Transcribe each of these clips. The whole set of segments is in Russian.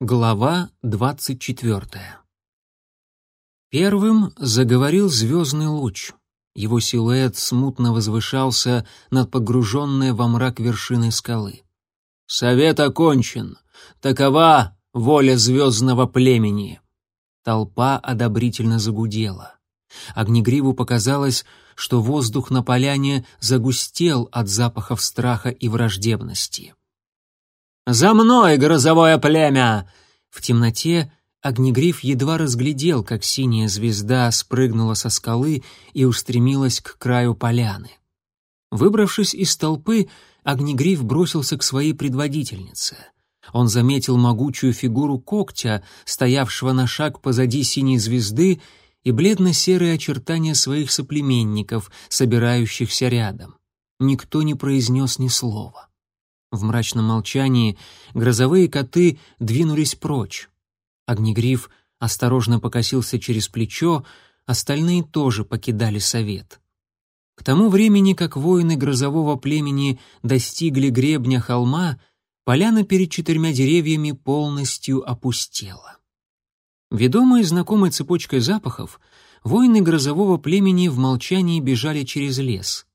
Глава двадцать четвертая. Первым заговорил звездный луч. Его силуэт смутно возвышался над погруженной во мрак вершиной скалы. «Совет окончен. Такова воля звездного племени». Толпа одобрительно загудела. Огнегриву показалось, что воздух на поляне загустел от запахов страха и враждебности. «За мной, грозовое племя!» В темноте Огнегриф едва разглядел, как синяя звезда спрыгнула со скалы и устремилась к краю поляны. Выбравшись из толпы, Огнегриф бросился к своей предводительнице. Он заметил могучую фигуру когтя, стоявшего на шаг позади синей звезды, и бледно-серые очертания своих соплеменников, собирающихся рядом. Никто не произнес ни слова. В мрачном молчании грозовые коты двинулись прочь. Огнегриф осторожно покосился через плечо, остальные тоже покидали совет. К тому времени, как воины грозового племени достигли гребня холма, поляна перед четырьмя деревьями полностью опустела. Ведомые знакомой цепочкой запахов, воины грозового племени в молчании бежали через лес.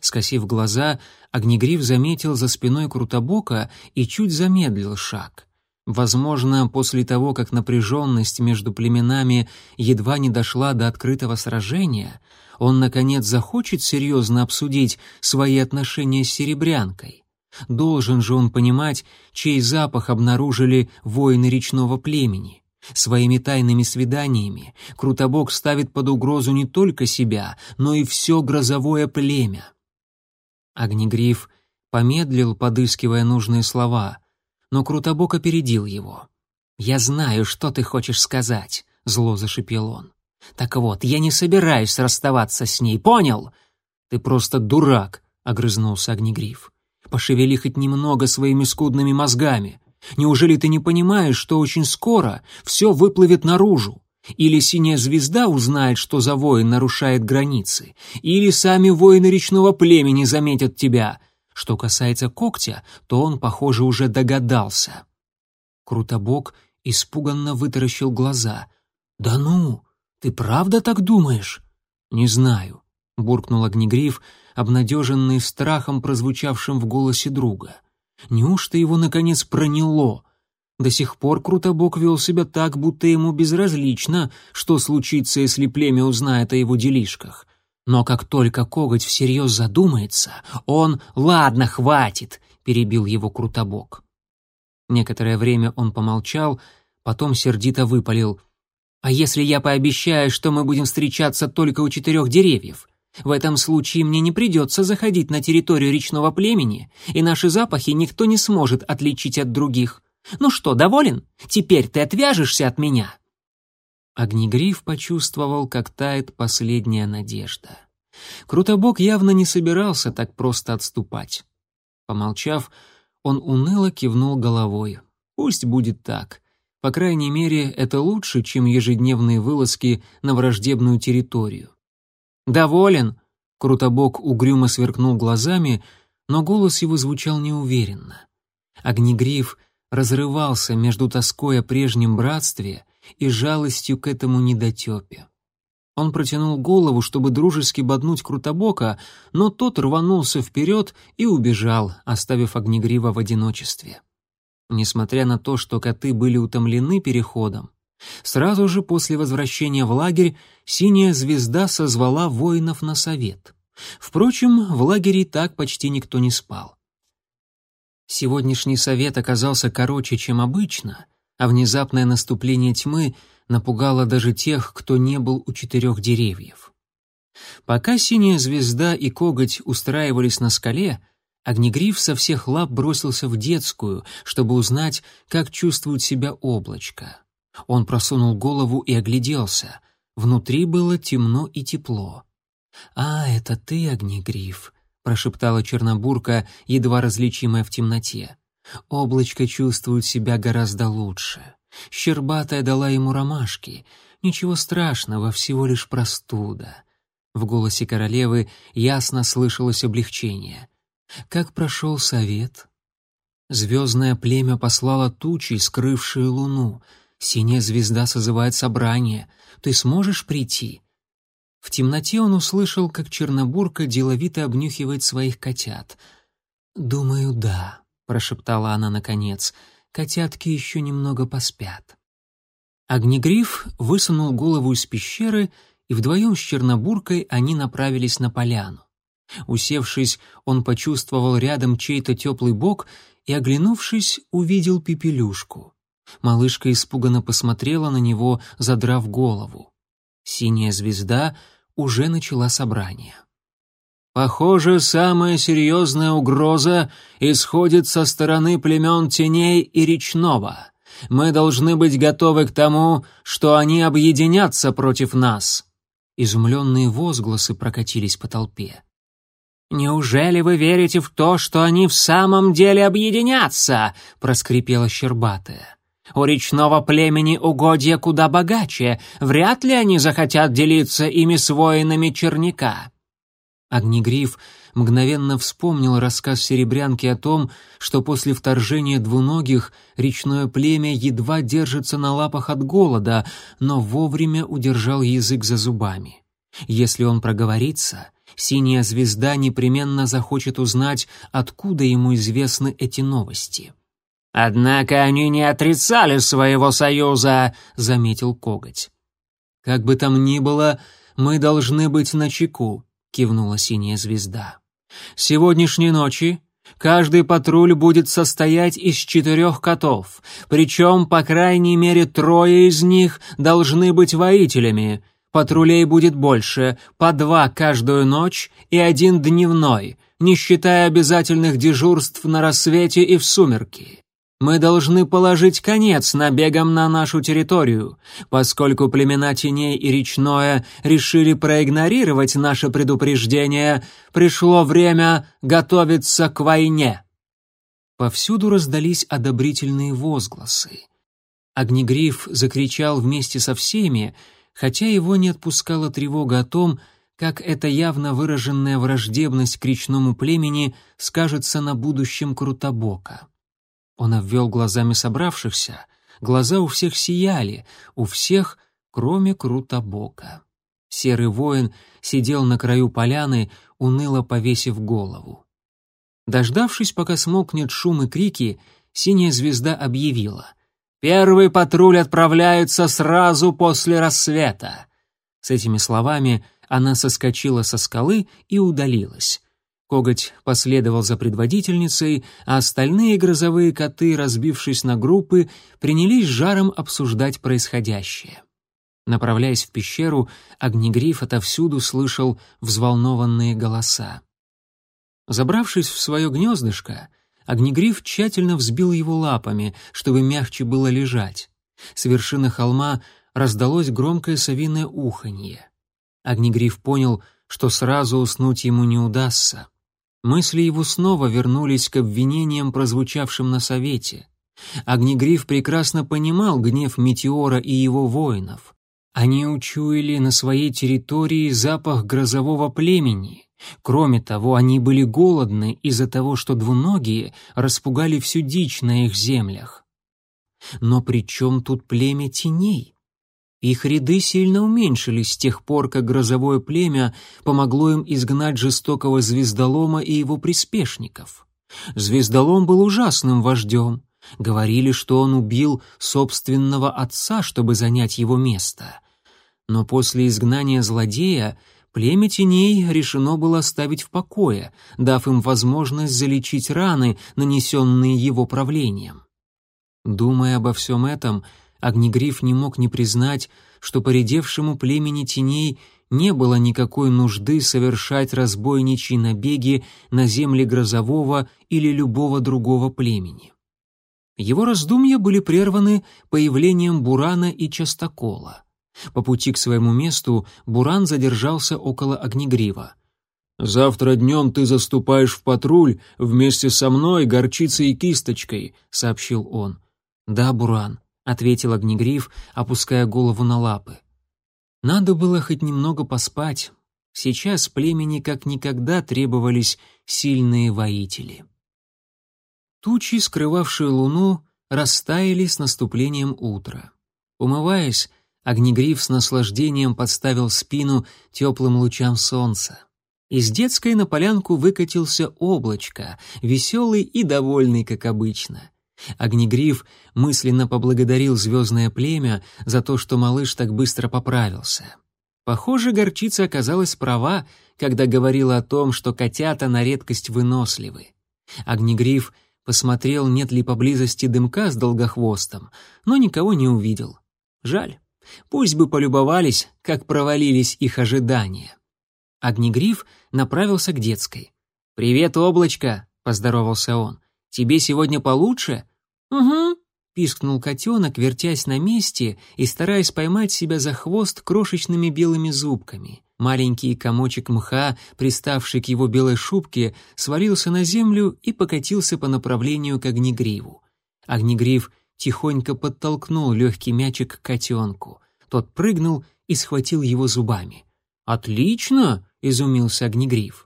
Скосив глаза, Огнегриф заметил за спиной Крутобока и чуть замедлил шаг. Возможно, после того, как напряженность между племенами едва не дошла до открытого сражения, он, наконец, захочет серьезно обсудить свои отношения с Серебрянкой. Должен же он понимать, чей запах обнаружили воины речного племени. Своими тайными свиданиями Крутобок ставит под угрозу не только себя, но и все грозовое племя. Огнегриф помедлил, подыскивая нужные слова, но Крутобок опередил его. «Я знаю, что ты хочешь сказать», — зло зашипел он. «Так вот, я не собираюсь расставаться с ней, понял?» «Ты просто дурак», — огрызнулся Огнегриф. «Пошевели хоть немного своими скудными мозгами. Неужели ты не понимаешь, что очень скоро все выплывет наружу? Или синяя звезда узнает, что за воин нарушает границы, или сами воины речного племени заметят тебя. Что касается когтя, то он, похоже, уже догадался. Крутобок испуганно вытаращил глаза. «Да ну, ты правда так думаешь?» «Не знаю», — буркнул Огнегриф, обнадеженный страхом, прозвучавшим в голосе друга. «Неужто его, наконец, проняло?» До сих пор Крутобок вел себя так, будто ему безразлично, что случится, если племя узнает о его делишках. Но как только коготь всерьез задумается, он «Ладно, хватит!» — перебил его Крутобок. Некоторое время он помолчал, потом сердито выпалил. «А если я пообещаю, что мы будем встречаться только у четырех деревьев? В этом случае мне не придется заходить на территорию речного племени, и наши запахи никто не сможет отличить от других. Ну что, доволен? Теперь ты отвяжешься от меня?» Огнегриф почувствовал, как тает последняя надежда. Крутобок явно не собирался так просто отступать. Помолчав, он уныло кивнул головой. «Пусть будет так. По крайней мере, это лучше, чем ежедневные вылазки на враждебную территорию». «Доволен?» — Крутобок угрюмо сверкнул глазами, но голос его звучал неуверенно. Огнегриф разрывался между тоской о прежнем братстве и жалостью к этому недотепе. Он протянул голову, чтобы дружески боднуть Крутобока, но тот рванулся вперед и убежал, оставив Огнегрива в одиночестве. Несмотря на то, что коты были утомлены переходом, сразу же после возвращения в лагерь синяя звезда созвала воинов на совет. Впрочем, в лагере и так почти никто не спал. Сегодняшний совет оказался короче, чем обычно, а внезапное наступление тьмы напугало даже тех, кто не был у четырех деревьев. Пока синяя звезда и коготь устраивались на скале, Огнегриф со всех лап бросился в детскую, чтобы узнать, как чувствует себя облачко. Он просунул голову и огляделся. Внутри было темно и тепло. «А, это ты, Огнегриф», прошептала Чернобурка, едва различимая в темноте. Облачко чувствует себя гораздо лучше. Щербатая дала ему ромашки. Ничего страшного, всего лишь простуда. В голосе королевы ясно слышалось облегчение. Как прошел совет? Звездное племя послало тучи, скрывшие луну. Синяя звезда созывает собрание. Ты сможешь прийти?» В темноте он услышал, как Чернобурка деловито обнюхивает своих котят. «Думаю, да», — прошептала она наконец. «Котятки еще немного поспят». Огнегриф высунул голову из пещеры, и вдвоем с Чернобуркой они направились на поляну. Усевшись, он почувствовал рядом чей-то теплый бок и, оглянувшись, увидел Пепелюшку. Малышка испуганно посмотрела на него, задрав голову. Синяя звезда уже начала собрание. Похоже, самая серьезная угроза исходит со стороны племен теней и речного. Мы должны быть готовы к тому, что они объединятся против нас. Изумленные возгласы прокатились по толпе. «Неужели вы верите в то, что они в самом деле объединятся?» — проскрипела Щербатая. «У речного племени угодья куда богаче, вряд ли они захотят делиться ими с воинами черняка». Огнегриф мгновенно вспомнил рассказ Серебрянки о том, что после вторжения двуногих речное племя едва держится на лапах от голода, но вовремя удержал язык за зубами. Если он проговорится, синяя звезда непременно захочет узнать, откуда ему известны эти новости. «Однако они не отрицали своего союза», — заметил Коготь. «Как бы там ни было, мы должны быть начеку», — кивнула синяя звезда. «Сегодняшней ночи Каждый патруль будет состоять из четырех котов, причем, по крайней мере, трое из них должны быть воителями. Патрулей будет больше, по два каждую ночь и один дневной, не считая обязательных дежурств на рассвете и в сумерки. Мы должны положить конец набегам на нашу территорию, поскольку племена Теней и Речное решили проигнорировать наше предупреждение, пришло время готовиться к войне». Повсюду раздались одобрительные возгласы. Огнегриф закричал вместе со всеми, хотя его не отпускала тревога о том, как эта явно выраженная враждебность к речному племени скажется на будущем Крутобока. Он обвел глазами собравшихся, глаза у всех сияли, у всех, кроме Крутобока. Серый воин сидел на краю поляны, уныло повесив голову. Дождавшись, пока смолкнет шум и крики, синяя звезда объявила. Первый патруль отправляется сразу после рассвета. С этими словами она соскочила со скалы и удалилась. Коготь последовал за предводительницей, а остальные грозовые коты, разбившись на группы, принялись жаром обсуждать происходящее. Направляясь в пещеру, Огнегриф отовсюду слышал взволнованные голоса. Забравшись в свое гнездышко, Огнегриф тщательно взбил его лапами, чтобы мягче было лежать. С вершины холма раздалось громкое совиное уханье. Огнегриф понял, что сразу уснуть ему не удастся. Мысли его снова вернулись к обвинениям, прозвучавшим на совете. Огнегриф прекрасно понимал гнев Метеора и его воинов. Они учуяли на своей территории запах грозового племени. Кроме того, они были голодны из-за того, что двуногие распугали всю дичь на их землях. Но при чем тут племя теней? Их ряды сильно уменьшились с тех пор, как грозовое племя помогло им изгнать жестокого звездолома и его приспешников. Звездолом был ужасным вождем. Говорили, что он убил собственного отца, чтобы занять его место. Но после изгнания злодея Племя теней решено было оставить в покое, дав им возможность залечить раны, нанесенные его правлением. Думая обо всем этом, Огнегриф не мог не признать, что поредевшему племени теней не было никакой нужды совершать разбойничьи набеги на земли грозового или любого другого племени. Его раздумья были прерваны появлением Бурана и Частокола. По пути к своему месту Буран задержался около Огнегрива. «Завтра днем ты заступаешь в патруль вместе со мной, горчицей и кисточкой», — сообщил он. «Да, Буран», — ответил Огнегриф, опуская голову на лапы. «Надо было хоть немного поспать. Сейчас племени как никогда требовались сильные воители». Тучи, скрывавшие луну, растаяли с наступлением утра. Умываясь, Огнегриф с наслаждением подставил спину теплым лучам солнца. Из детской на полянку выкатился облачко, веселый и довольный, как обычно. Огнегриф мысленно поблагодарил звездное племя за то, что малыш так быстро поправился. Похоже, горчица оказалась права, когда говорила о том, что котята на редкость выносливы. Огнегриф посмотрел, нет ли поблизости дымка с долгохвостом, но никого не увидел. Жаль. Пусть бы полюбовались, как провалились их ожидания. Огнегриф направился к детской. «Привет, облачко!» — поздоровался он. «Тебе сегодня получше?» «Угу», — пискнул котенок, вертясь на месте и стараясь поймать себя за хвост крошечными белыми зубками. Маленький комочек мха, приставший к его белой шубке, свалился на землю и покатился по направлению к огнегриву. Огнегриф тихонько подтолкнул легкий мячик к котенку. Тот прыгнул и схватил его зубами. «Отлично!» — изумился Огнегриф.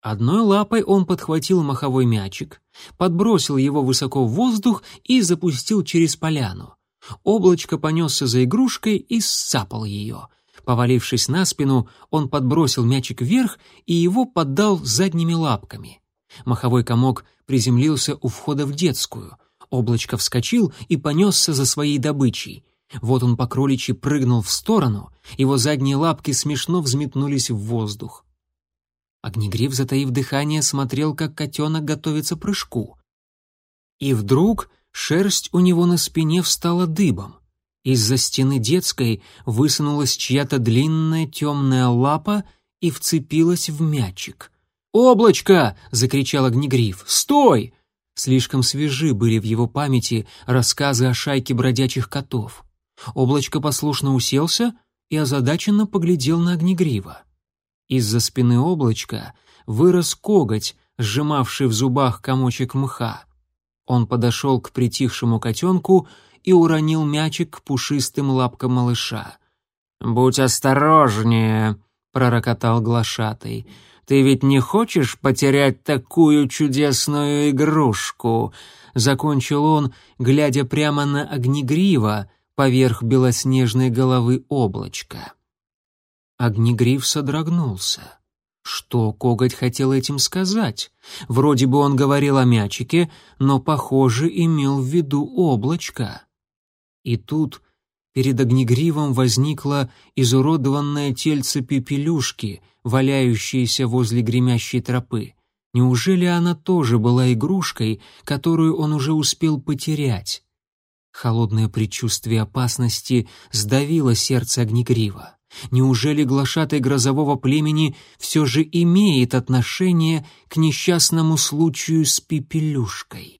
Одной лапой он подхватил маховой мячик, подбросил его высоко в воздух и запустил через поляну. Облачко понесся за игрушкой и сцапал ее. Повалившись на спину, он подбросил мячик вверх и его поддал задними лапками. Маховой комок приземлился у входа в детскую — Облачко вскочил и понесся за своей добычей. Вот он по кроличьи прыгнул в сторону, его задние лапки смешно взметнулись в воздух. Огнегриф, затаив дыхание, смотрел, как котенок готовится прыжку. И вдруг шерсть у него на спине встала дыбом. Из-за стены детской высунулась чья-то длинная темная лапа и вцепилась в мячик. «Облачко!» — закричал Огнегриф. «Стой! Слишком свежи были в его памяти рассказы о шайке бродячих котов. Облачко послушно уселся и озадаченно поглядел на огнегрива. Из-за спины облачка вырос коготь, сжимавший в зубах комочек мха. Он подошел к притихшему котенку и уронил мячик к пушистым лапкам малыша. «Будь осторожнее», — пророкотал глашатый. Ты ведь не хочешь потерять такую чудесную игрушку?» Закончил он, глядя прямо на огнегрива поверх белоснежной головы облачка. Огнегрив содрогнулся. Что коготь хотел этим сказать? Вроде бы он говорил о мячике, но, похоже, имел в виду облачко. И тут перед огнегривом возникло изуродованное тельце пепелюшки, валяющееся возле гремящей тропы. Неужели она тоже была игрушкой, которую он уже успел потерять? Холодное предчувствие опасности сдавило сердце огнегрива. Неужели глашатай грозового племени все же имеет отношение к несчастному случаю с пепелюшкой?